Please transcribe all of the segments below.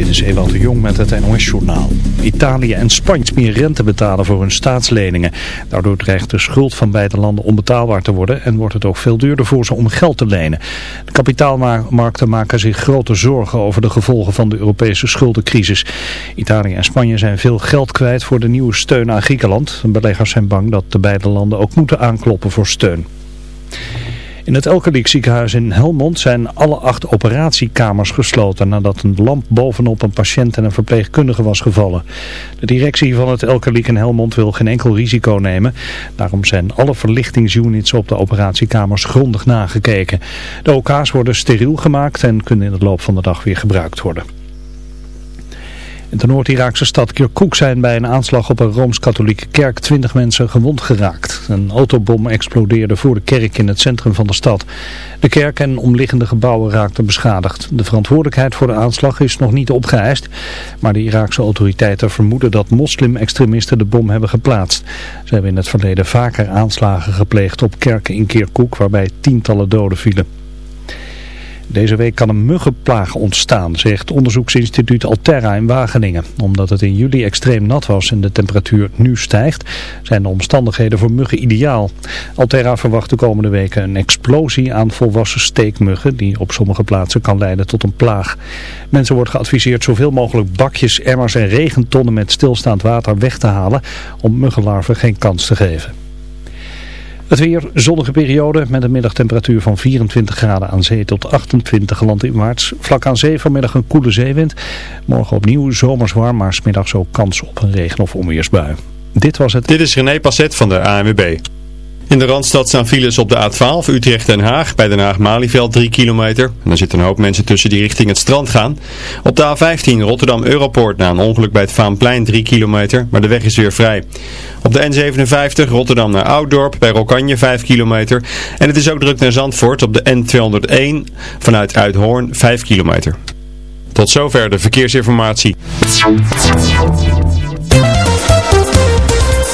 Dit is Ewald de Jong met het NOS-journaal. Italië en Spanje meer rente betalen voor hun staatsleningen. Daardoor dreigt de schuld van beide landen onbetaalbaar te worden en wordt het ook veel duurder voor ze om geld te lenen. De kapitaalmarkten maken zich grote zorgen over de gevolgen van de Europese schuldencrisis. Italië en Spanje zijn veel geld kwijt voor de nieuwe steun aan Griekenland. Beleggers zijn bang dat de beide landen ook moeten aankloppen voor steun. In het Elkerdiek ziekenhuis in Helmond zijn alle acht operatiekamers gesloten nadat een lamp bovenop een patiënt en een verpleegkundige was gevallen. De directie van het Elkerdiek in Helmond wil geen enkel risico nemen. Daarom zijn alle verlichtingsunits op de operatiekamers grondig nagekeken. De OK's worden steriel gemaakt en kunnen in de loop van de dag weer gebruikt worden. In de Noord-Iraakse stad Kirkuk zijn bij een aanslag op een Rooms-Katholieke kerk 20 mensen gewond geraakt. Een autobom explodeerde voor de kerk in het centrum van de stad. De kerk en omliggende gebouwen raakten beschadigd. De verantwoordelijkheid voor de aanslag is nog niet opgeëist, maar de Iraakse autoriteiten vermoeden dat moslim-extremisten de bom hebben geplaatst. Ze hebben in het verleden vaker aanslagen gepleegd op kerken in Kirkuk waarbij tientallen doden vielen. Deze week kan een muggenplaag ontstaan, zegt onderzoeksinstituut Alterra in Wageningen. Omdat het in juli extreem nat was en de temperatuur nu stijgt, zijn de omstandigheden voor muggen ideaal. Alterra verwacht de komende weken een explosie aan volwassen steekmuggen die op sommige plaatsen kan leiden tot een plaag. Mensen wordt geadviseerd zoveel mogelijk bakjes, emmers en regentonnen met stilstaand water weg te halen om muggenlarven geen kans te geven. Het weer, zonnige periode met een middagtemperatuur van 24 graden aan zee tot 28 landinwaarts. Vlak aan zee vanmiddag een koele zeewind. Morgen opnieuw zomers warm, maar smiddags ook kans op een regen- of onweersbui. Dit was het. Dit is René Passet van de ANWB. In de Randstad staan files op de A12 Utrecht-Den Haag. Bij Den Haag-Malieveld 3 kilometer. En er zitten een hoop mensen tussen die richting het strand gaan. Op de A15 Rotterdam-Europoort na een ongeluk bij het Vaanplein 3 kilometer. Maar de weg is weer vrij. Op de N57 Rotterdam naar Ouddorp bij Rokanje 5 kilometer. En het is ook druk naar Zandvoort op de N201 vanuit Uithoorn 5 kilometer. Tot zover de verkeersinformatie.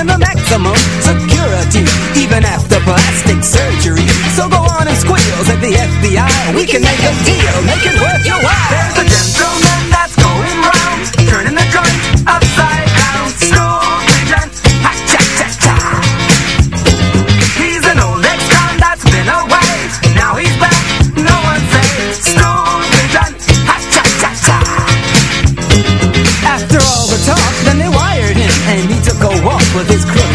and the maximum security, even after plastic surgery. So go on and squeal at the FBI. We, we can, can make a deal, make it worth your while.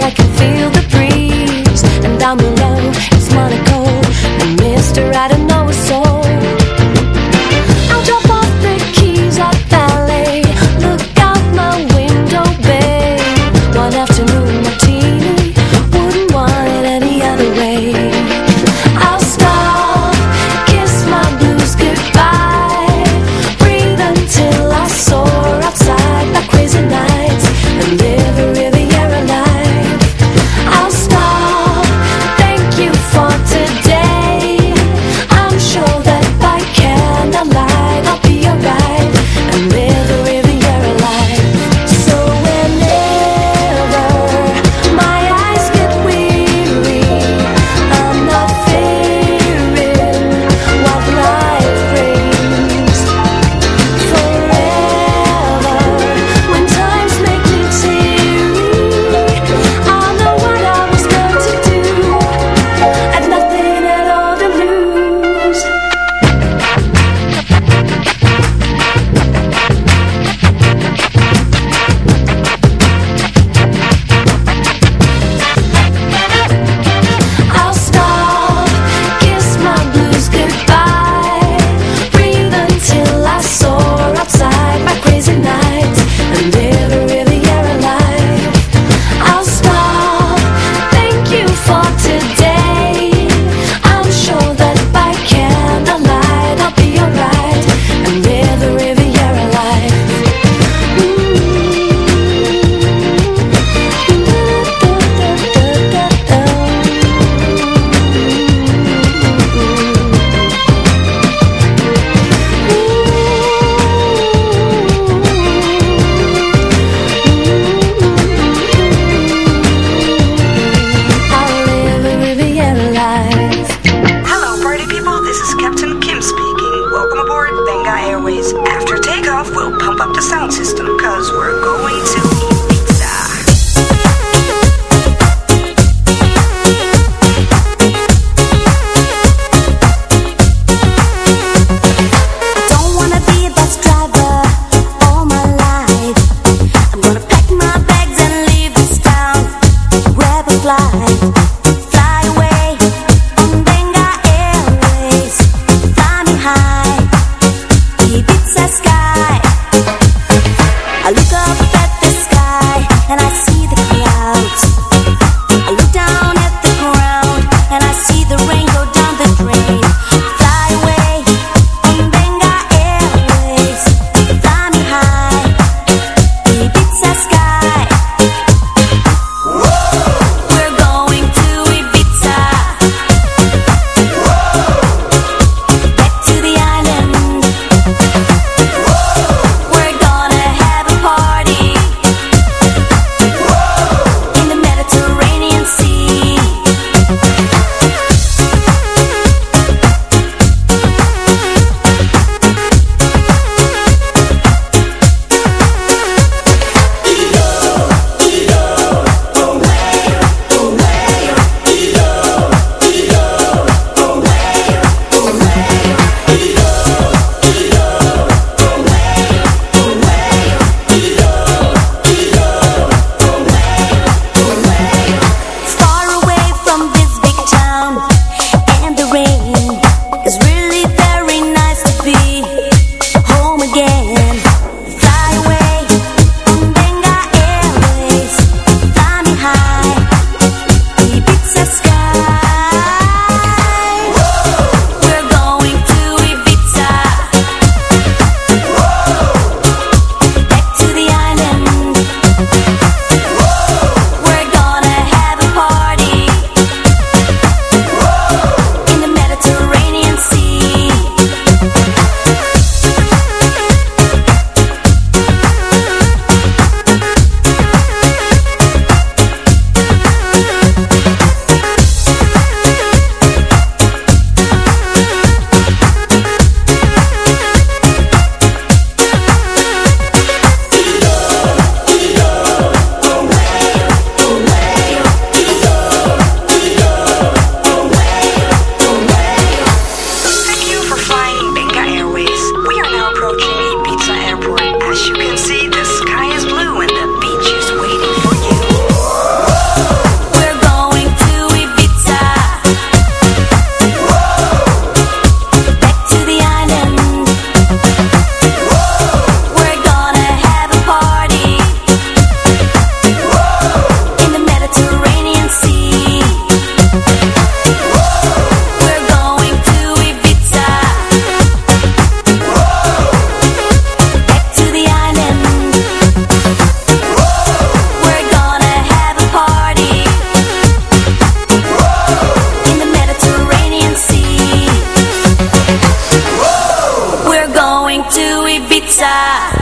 I can feel the to Ibiza.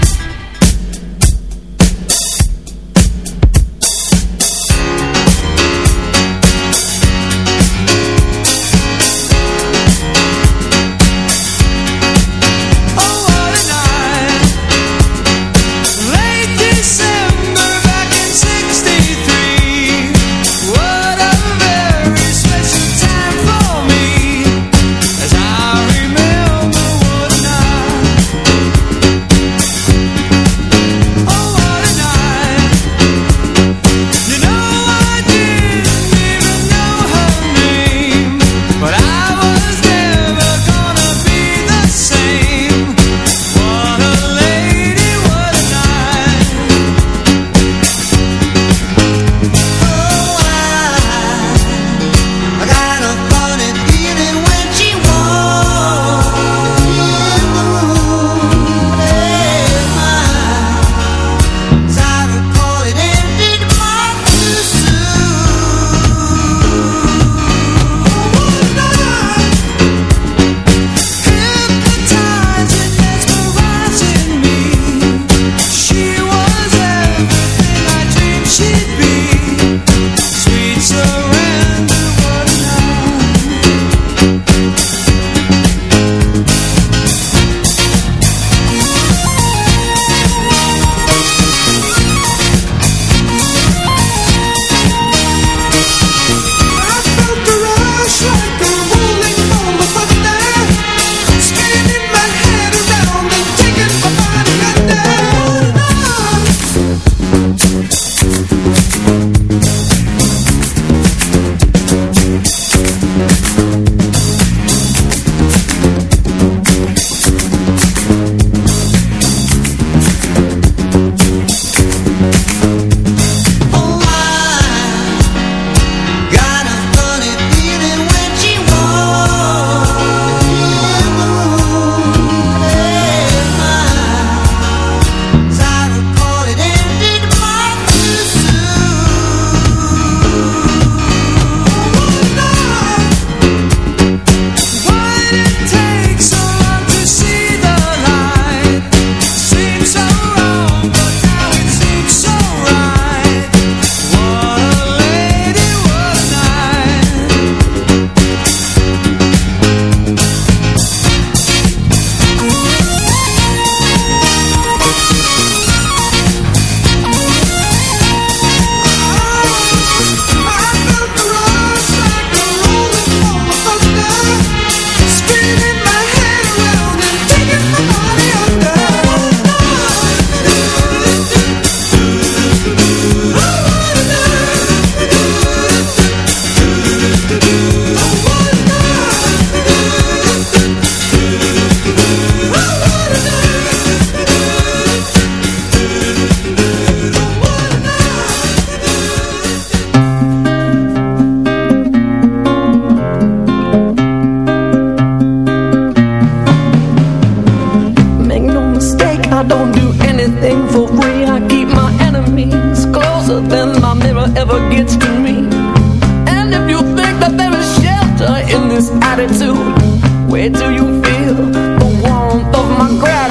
Where do you feel the warmth of my gratitude?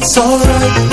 It's alright.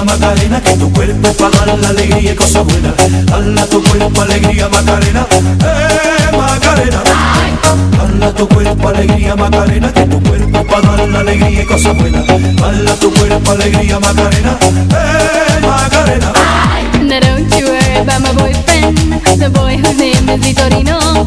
Alegría Macarena, que tu cuerpo para dar la alegría y cosas buenas. Hala tu cuerpo alegría Macarena, eh Macarena. Hala tu cuerpo alegría Macarena, que tu cuerpo para dar la alegría y cosas buenas. Hala tu cuerpo alegría Macarena, eh Macarena. Now don't you worry about my boyfriend, the boy whose name is Vitorino.